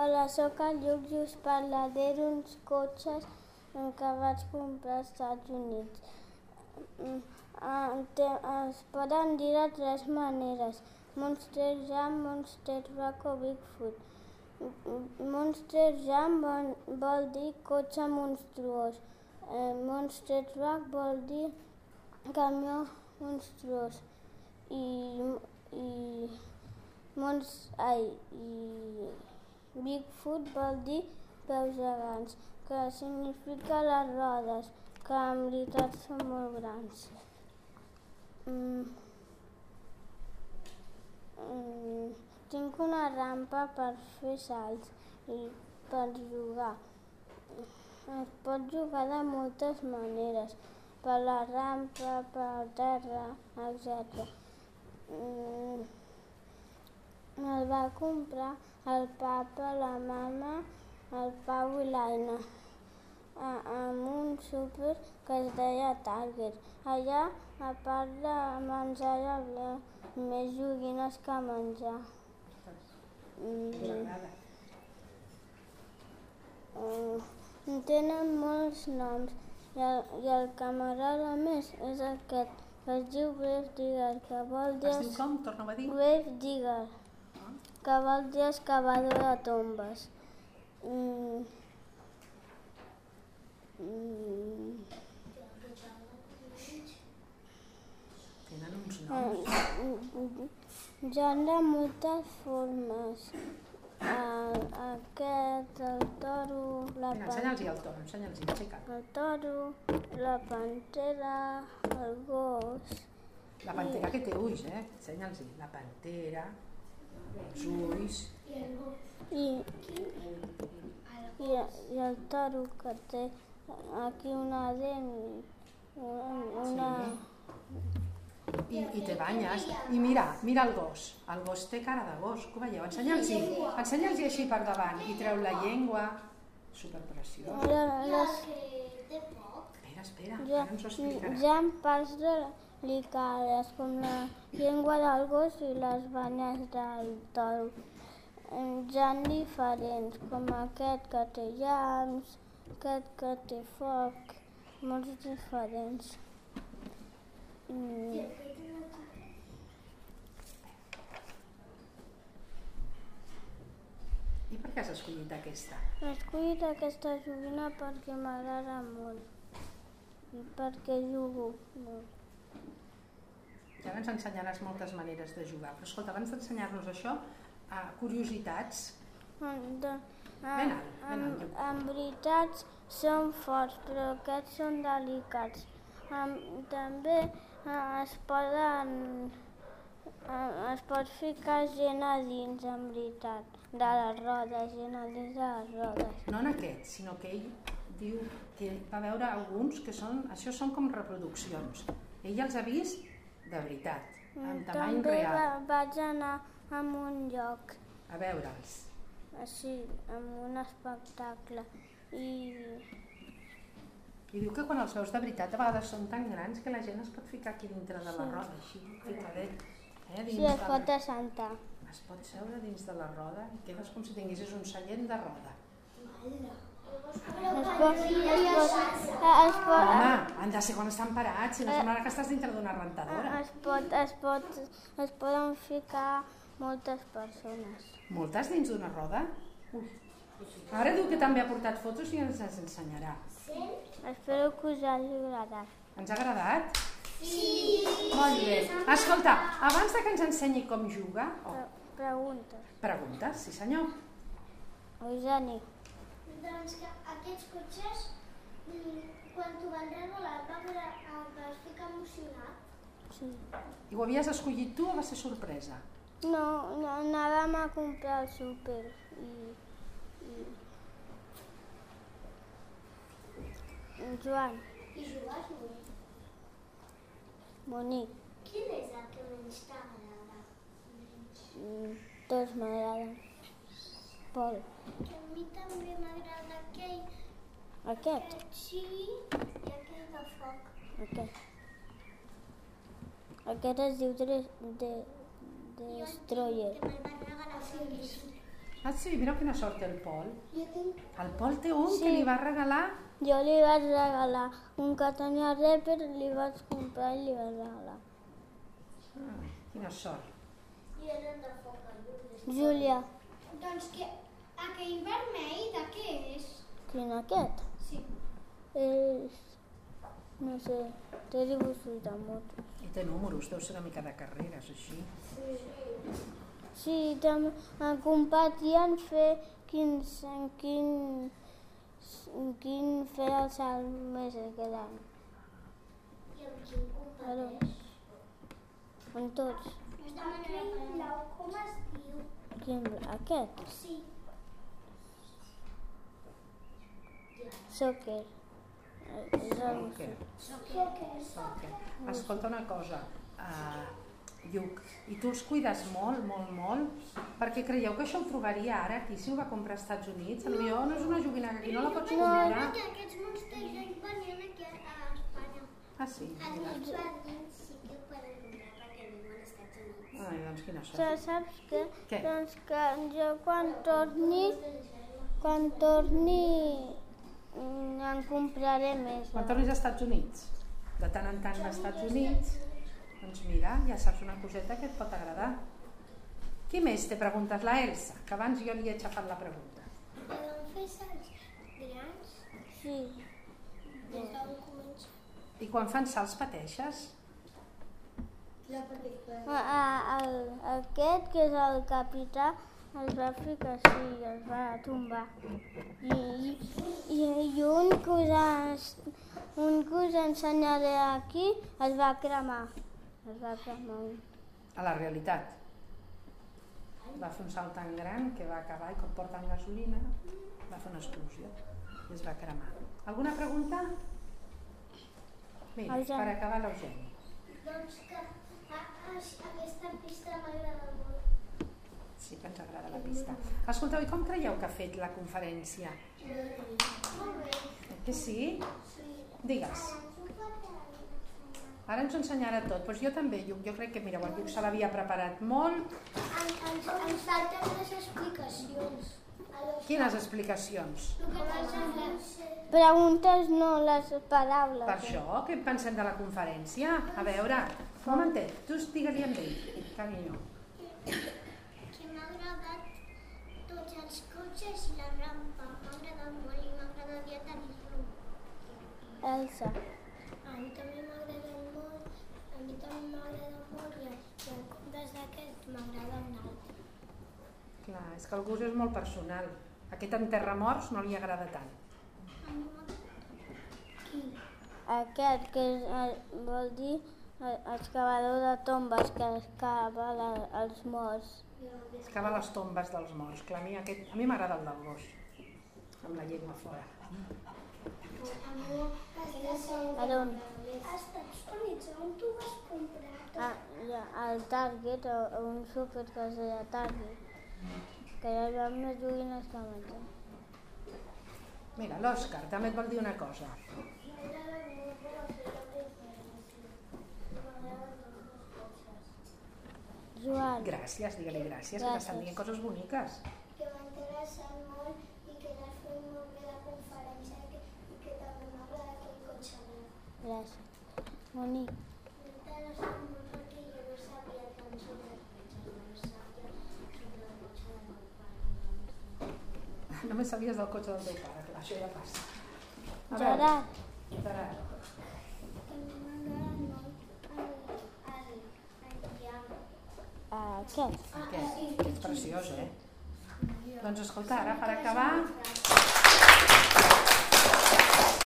Hola, sóc el Lluc i us parlaré d'uns cotxes que vaig comprar als Estats Units. Mm, Es poden dir de tres maneres. Monster Jam, Monster Truck o Bigfoot. Mm, Monster Jam vol, vol dir cotxe monstruós. Eh, Monster Truck vol dir camió monstruós. I, i, mons, ai, i Bigfoot vol dir peus gegants, que significa les rodes, que en veritat són molt grans. Mm. Mm. Tinc una rampa per fer salts i per jugar. Es pot jugar de moltes maneres, per la rampa, per terra, etc. Mm. El va comprar el papa, la mama, el Pau i l'Aina en un súper que es deia Target. Allà, a part de menjar, hi havia més joguines que menjar. Mm. Mm. Tenen molts noms i el, i el que m'agrada més és aquest, que es diu Grave Digger, que vol dir... Es diu com? Torna-ho a dir. Grave Digger, que vol dir excavador de tombes. Mm. Mm. Tenen uns noms. Hi ha de moltes formes. El, aquest, el toro, la, Vinga, pan, ensenya'ls el toro, ensenya'ls, aixeca't. el toro, la pantera, el gos. La pantera que té ulls, eh? Ensenya'ls la pantera, I, i, i el toro que té aquí una dent una... una I, i te banyes. I mira, mira el gos. El gos té cara de gos, que ho veieu? Ensenya'ls ensenya'ls així per davant i treu la llengua. Superpreciós. la, les, Espera, espera, Ja, ara ens ho explicarà. hi ha parts delicades com la llengua del gos i les banyes del toro. Hi ha diferents, com aquest que té llamps, aquest que té foc, molts diferents. Mm, I per què has escollit aquesta? He escollit aquesta joguina perquè m'agrada molt i perquè jugo molt. Ja ens ensenyaràs moltes maneres de jugar, però escolta, abans d'ensenyar-nos això, uh, curiositats. En, de, Ben en, alt, ben en, alt. són forts, però aquests són delicats. Em, també eh, es poden eh, es pot ficar gent a dins, en veritat, de les rodes, gent a dins de les rodes. No en aquest, sinó que ell diu que va veure alguns que són, això són com reproduccions. Ell els ha vist de veritat, en tamany també real, va, vaig anar a un lloc, a veure'ls. així, en un espectacle, i I diu que quan els veus de veritat a vegades són tan grans que la gent es pot ficar aquí dintre de la roda, així, ficadet, eh, dins sí, es pot la... assentar. Es pot seure dins de la roda i quedes com si tinguessis un seient de roda. Pot, es pot, Home, han de ser quan estan parats, si no semblarà que estàs dintre d'una rentadora. Es pot, es pot, es poden ficar moltes persones. Moltes dins d'una roda? Ui. Ara diu que també ha portat fotos i ens les ensenyarà. Espero que us hagi agradat. Ens ha agradat? Sí! Molt bé. Escolta, abans de que ens ensenyi com juga, oh, Pre preguntes. preguntes, sí senyor. Jani? Doncs que aquests cotxes, mm, quan t'ho van regalar, et va et vas ficar emocionat. Sí. I ho havies escollit tu o va ser sorpresa? No, no, anàvem a comprar al súper i, i... Joan, I jugues molt. Monic, Quin és el que menys t'agrada? mm, tots m'agraden. Pol, Que a mi també m'agrada aquell, aquest, aquest sí, i aquell de foc. aquest. Aquest es diu de, de, Destroyer. Que me'l van regalar a Feliç. Ah, sí, mira quina sort té el Pol. El Pol té un Sí. que li va regalar... Jo li vaig regalar un que tenia Reaper, li vaig comprar i li vaig regalar. Ah, quina sort. I eren de foc. Júlia, Doncs que aquell vermell de què és? quin aquest? Sí. És... no sé, té dibuixos de motos. I té números, deu ser una mica de carreres, així. Sí, també en compartir en fer quin, en quin, en quin fer el salt més gran. I amb quin comparteix? En tots. Com es diu? Quin, aquest? Sí. Soccer. Eh. Soccer. Soccer. Escolta una cosa, uh, Lluc, i tu els cuides molt, molt, molt? Perquè creieu que això ho trobaria ara aquí si ho va comprar als Estats Units? Potser no és una joguina que aquí no la pots comprar. que aquests monsters venien aquí a Espanya. Ah, sí? Meus padrins sí que ho poden comprar perquè viuen als Estats Units. Ai, doncs quina Ja sort. saps què? Què? Doncs que jo quan torni, quan torni mm, en compraré més. Quan tornis als Estats Units, de tant en tant als Estats Units, doncs mira, ja saps una coseta que et pot agradar. Qui més té preguntes? La Elsa, que abans jo li he aixafat la pregunta. Poden fer salts grans Sí. des d'on comença. I quan fan salts pateixes? A, a, el, aquest, que és el capità, es va ficar sí, es va tombar. I, i, i un, que us, un que us ensenyaré aquí es va cremar. Es va cremar. A la realitat. Va fer un salt tan gran que va acabar i com porten gasolina va fer una explosió i es va cremar. Alguna pregunta? Mira, per acabar l'Eugeni. Doncs que aquesta pista m'agrada molt. Sí que ens agrada la pista. Escolteu, i com creieu que ha fet la conferència? Molt bé. Eh Que sí? Sí. Digues. Ara ens ho ensenyarà tot, doncs jo també, Lluc. Jo crec que, mira, el Lluc se l'havia preparat molt. Ens, ens, ens falten les explicacions. Quines explicacions? Preguntes no, les paraules. Per això, què en pensem de la conferència? A veure, un momentet, tu digue-li amb ell, carinyo. Que m'ha agradat tots els cotxes i la rampa. M'ha agradat molt i m'agradaria tenir-lo. Elsa. A mi també que el gust és molt personal. Aquest enterramorts no li agrada tant. Aquest, que és, vol dir excavador de tombes, que excava la, els morts. Excava les tombes dels morts. Clar, a mi, aquest, a mi m'agrada el del gos, amb la llengua fora. A on? Als Estats Units, on tu vas comprar? Ah, ja, al Target, o, o un súper que es deia Target. Que hi havia més joguines que menjar. Mira, l'Òscar també et vol dir una cosa. Joan, Gràcies, digue-li gràcies, que t'estan Gràcies. dient coses boniques. Que m'ha interessat molt i que l'has fet molt bé la conferència que, i que també m'agrada aquell cotxe gràcies. Monique, M'ha interessat molt perquè jo no sabia tant sobre els cotxes, només sabia sobre el cotxe de meu pare. Només sabies del cotxe del teu pare, clar, això ja passa. A veure, Gerard, Gerard, el, el, el llama. aquest. aquest, és preciós, eh? Doncs escolta, ara per acabar.